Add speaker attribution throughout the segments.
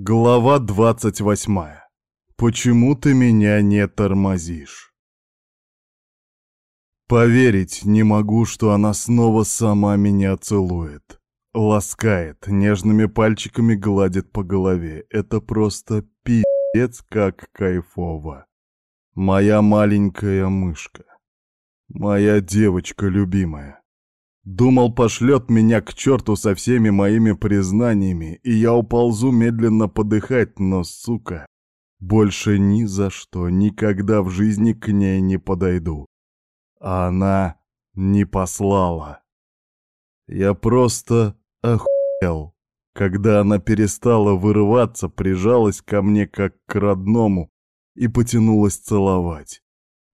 Speaker 1: Глава двадцать восьмая. Почему ты меня не тормозишь? Поверить не могу, что она снова сама меня целует. Ласкает, нежными пальчиками гладит по голове. Это просто пи***ц как кайфово. Моя маленькая мышка. Моя девочка любимая. Думал, пошлет меня к черту со всеми моими признаниями, и я уползу медленно подыхать, но, сука, больше ни за что, никогда в жизни к ней не подойду. А она не послала. Я просто охуел, когда она перестала вырываться, прижалась ко мне как к родному и потянулась целовать.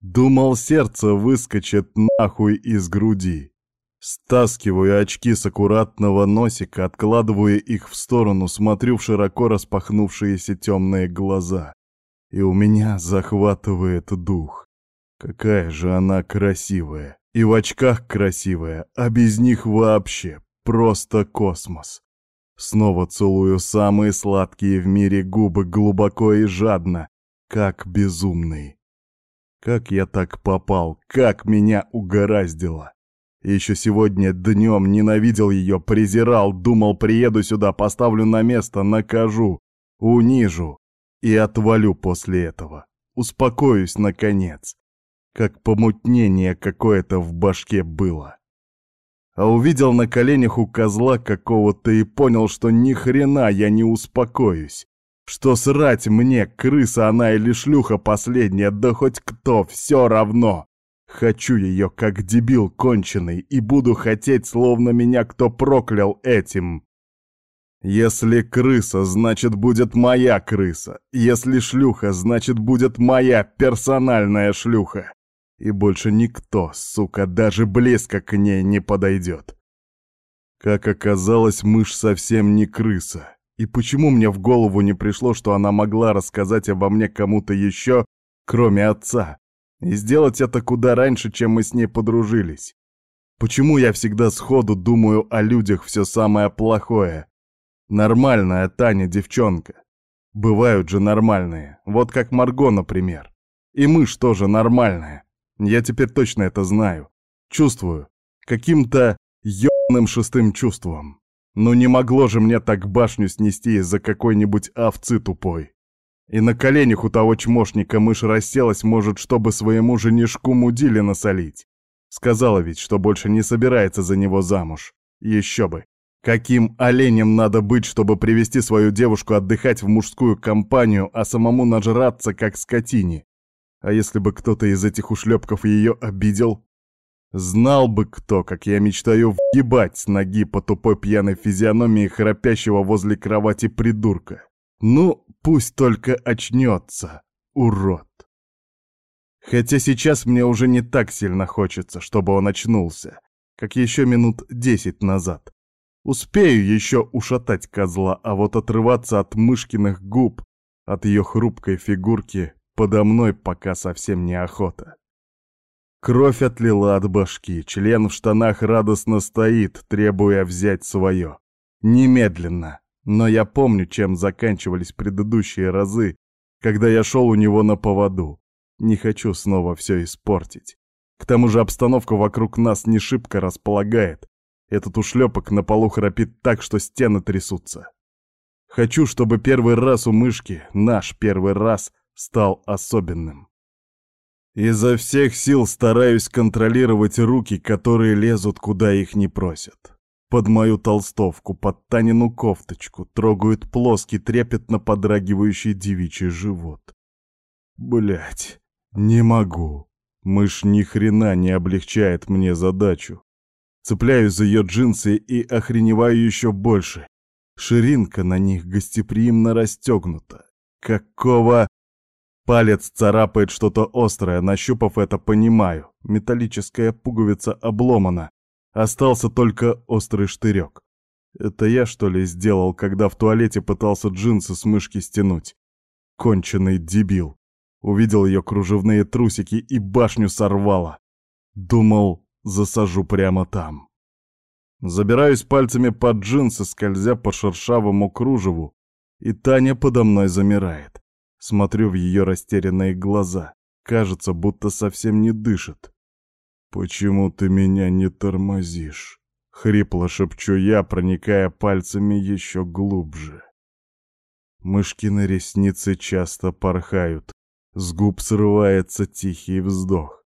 Speaker 1: Думал, сердце выскочит нахуй из груди. Стаскиваю очки с аккуратного носика, откладываю их в сторону, смотрю в широко распахнувшиеся темные глаза. И у меня захватывает дух. Какая же она красивая. И в очках красивая, а без них вообще просто космос. Снова целую самые сладкие в мире губы глубоко и жадно, как безумный. Как я так попал, как меня угораздило. Еще сегодня днем ненавидел ее, презирал, думал, приеду сюда, поставлю на место, накажу, унижу и отвалю после этого. Успокоюсь, наконец. Как помутнение какое-то в башке было. А увидел на коленях у козла какого-то и понял, что ни хрена я не успокоюсь. Что срать мне, крыса она или шлюха последняя, да хоть кто, все равно. Хочу ее как дебил конченый и буду хотеть, словно меня кто проклял этим. Если крыса, значит будет моя крыса. Если шлюха, значит будет моя персональная шлюха. И больше никто, сука, даже близко к ней не подойдет. Как оказалось, мышь совсем не крыса. И почему мне в голову не пришло, что она могла рассказать обо мне кому-то еще, кроме отца? И сделать это куда раньше, чем мы с ней подружились. Почему я всегда сходу думаю о людях все самое плохое? Нормальная Таня девчонка. Бывают же нормальные, вот как Марго, например. И мышь тоже нормальная. Я теперь точно это знаю. Чувствую. Каким-то ёбаным шестым чувством. Но не могло же мне так башню снести из-за какой-нибудь овцы тупой. И на коленях у того чмошника мышь расселась, может, чтобы своему женишку мудили насолить. Сказала ведь, что больше не собирается за него замуж. Еще бы. Каким оленем надо быть, чтобы привести свою девушку отдыхать в мужскую компанию, а самому нажраться, как скотине? А если бы кто-то из этих ушлепков ее обидел? Знал бы кто, как я мечтаю въебать с ноги по тупой пьяной физиономии храпящего возле кровати придурка. Ну, пусть только очнется, урод. Хотя сейчас мне уже не так сильно хочется, чтобы он очнулся, как еще минут десять назад. Успею еще ушатать козла, а вот отрываться от мышкиных губ, от ее хрупкой фигурки, подо мной пока совсем неохота. Кровь отлила от башки, член в штанах радостно стоит, требуя взять свое. Немедленно. Но я помню, чем заканчивались предыдущие разы, когда я шел у него на поводу. Не хочу снова все испортить. К тому же обстановка вокруг нас не шибко располагает. Этот ушлепок на полу храпит так, что стены трясутся. Хочу, чтобы первый раз у мышки, наш первый раз, стал особенным. Изо всех сил стараюсь контролировать руки, которые лезут, куда их не просят под мою толстовку, под Танину кофточку, трогают плоский, трепетно подрагивающий девичий живот. Блять, не могу. Мышь ни хрена не облегчает мне задачу. Цепляюсь за ее джинсы и охреневаю еще больше. Ширинка на них гостеприимно расстегнута. Какого... Палец царапает что-то острое, нащупав это, понимаю. Металлическая пуговица обломана. Остался только острый штырек. Это я, что ли, сделал, когда в туалете пытался джинсы с мышки стянуть? Конченый дебил. Увидел ее кружевные трусики и башню сорвало. Думал, засажу прямо там. Забираюсь пальцами под джинсы, скользя по шершавому кружеву, И Таня подо мной замирает. Смотрю в ее растерянные глаза. Кажется, будто совсем не дышит. «Почему ты меня не тормозишь?» — хрипло шепчу я, проникая пальцами еще глубже. Мышкины ресницы часто порхают. С губ срывается тихий вздох.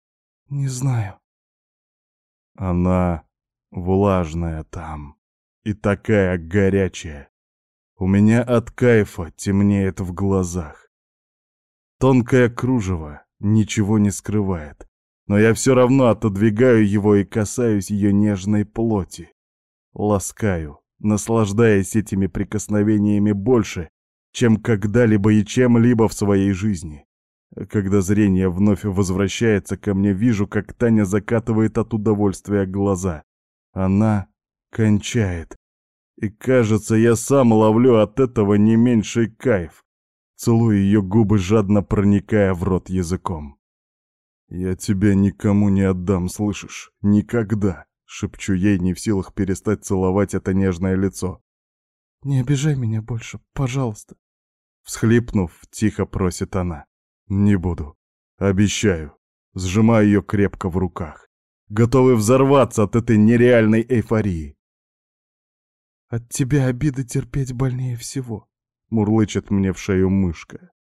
Speaker 1: «Не знаю». Она влажная там и такая горячая. У меня от кайфа темнеет в глазах. Тонкое кружево ничего не скрывает, но я все равно отодвигаю его и касаюсь ее нежной плоти. Ласкаю, наслаждаясь этими прикосновениями больше, чем когда-либо и чем-либо в своей жизни. Когда зрение вновь возвращается ко мне, вижу, как Таня закатывает от удовольствия глаза. Она кончает. И кажется, я сам ловлю от этого не меньший кайф. Целую ее губы, жадно проникая в рот языком. «Я тебя никому не отдам, слышишь? Никогда!» — шепчу ей, не в силах перестать целовать это нежное лицо. «Не обижай меня больше, пожалуйста!» Всхлипнув, тихо просит она. «Не буду. Обещаю». Сжимаю ее крепко в руках. Готовый взорваться от этой нереальной эйфории. «От тебя обиды терпеть больнее всего», — мурлычет мне в шею мышка.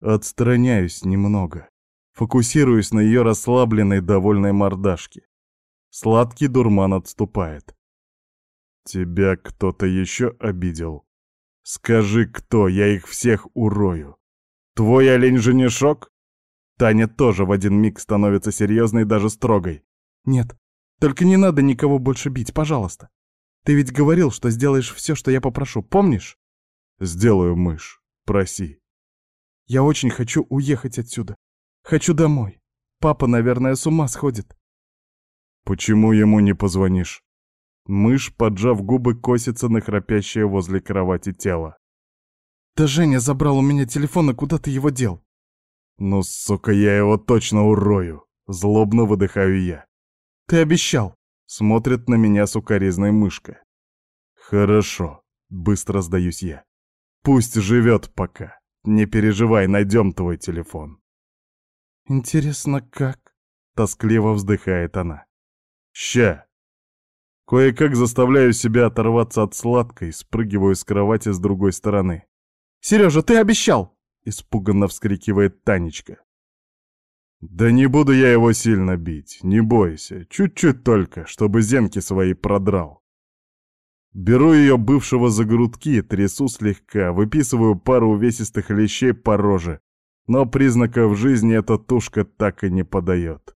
Speaker 1: Отстраняюсь немного. Фокусируюсь на ее расслабленной, довольной мордашке. Сладкий дурман отступает. «Тебя кто-то еще обидел?» Скажи, кто, я их всех урою. Твой олень-женишок? Таня тоже в один миг становится серьезной и даже строгой. Нет, только не надо никого больше бить, пожалуйста. Ты ведь говорил, что сделаешь все, что я попрошу, помнишь? Сделаю, мышь, проси. Я очень хочу уехать отсюда. Хочу домой. Папа, наверное, с ума сходит. Почему ему не позвонишь? Мышь, поджав губы, косится на храпящее возле кровати тело. «Да Женя забрал у меня телефон, и куда ты его дел?» «Ну, сука, я его точно урою!» Злобно выдыхаю я. «Ты обещал!» Смотрит на меня сукоризной мышка. «Хорошо», — быстро сдаюсь я. «Пусть живет пока. Не переживай, найдем твой телефон». «Интересно, как?» — тоскливо вздыхает она. «Ща!» Кое-как заставляю себя оторваться от сладкой, спрыгиваю с кровати с другой стороны. «Сережа, ты обещал!» — испуганно вскрикивает Танечка. «Да не буду я его сильно бить, не бойся, чуть-чуть только, чтобы зенки свои продрал». Беру ее бывшего за грудки, трясу слегка, выписываю пару увесистых лещей по роже, но признаков жизни эта тушка так и не подает.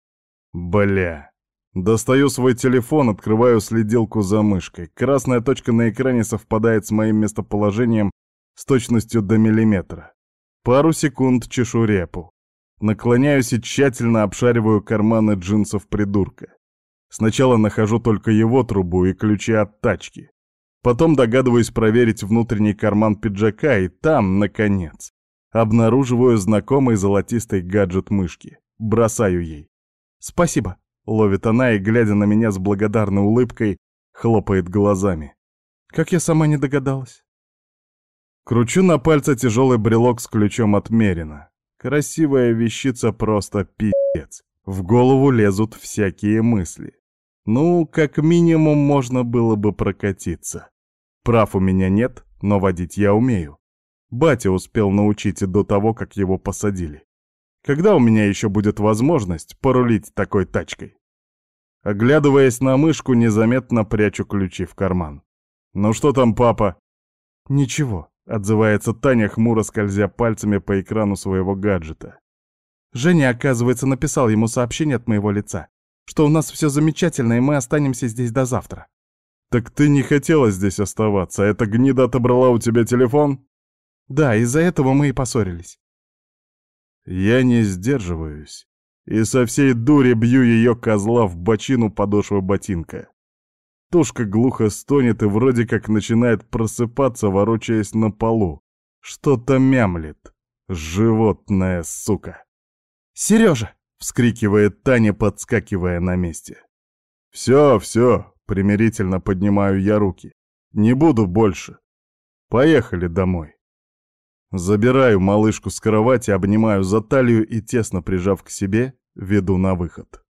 Speaker 1: Бля. Достаю свой телефон, открываю следилку за мышкой. Красная точка на экране совпадает с моим местоположением с точностью до миллиметра. Пару секунд чешу репу. Наклоняюсь и тщательно обшариваю карманы джинсов придурка. Сначала нахожу только его трубу и ключи от тачки. Потом догадываюсь проверить внутренний карман пиджака, и там, наконец, обнаруживаю знакомый золотистый гаджет мышки. Бросаю ей. «Спасибо», Ловит она и, глядя на меня с благодарной улыбкой, хлопает глазами. Как я сама не догадалась. Кручу на пальце тяжелый брелок с ключом отмерено. Красивая вещица просто пи***ц. В голову лезут всякие мысли. Ну, как минимум, можно было бы прокатиться. Прав у меня нет, но водить я умею. Батя успел научить до того, как его посадили. Когда у меня еще будет возможность порулить такой тачкой? Оглядываясь на мышку, незаметно прячу ключи в карман. «Ну что там, папа?» «Ничего», — отзывается Таня, хмуро скользя пальцами по экрану своего гаджета. Женя, оказывается, написал ему сообщение от моего лица, что у нас все замечательно, и мы останемся здесь до завтра. «Так ты не хотела здесь оставаться, а эта гнида отобрала у тебя телефон?» «Да, из-за этого мы и поссорились. Я не сдерживаюсь и со всей дури бью ее козла в бочину подошвы ботинка. Тушка глухо стонет и вроде как начинает просыпаться, ворочаясь на полу. Что-то мямлет. Животная сука. «Сережа!» — вскрикивает Таня, подскакивая на месте. «Все, все!» — примирительно поднимаю я руки. «Не буду больше. Поехали домой». Забираю малышку с кровати, обнимаю за талию и, тесно прижав к себе, веду на выход.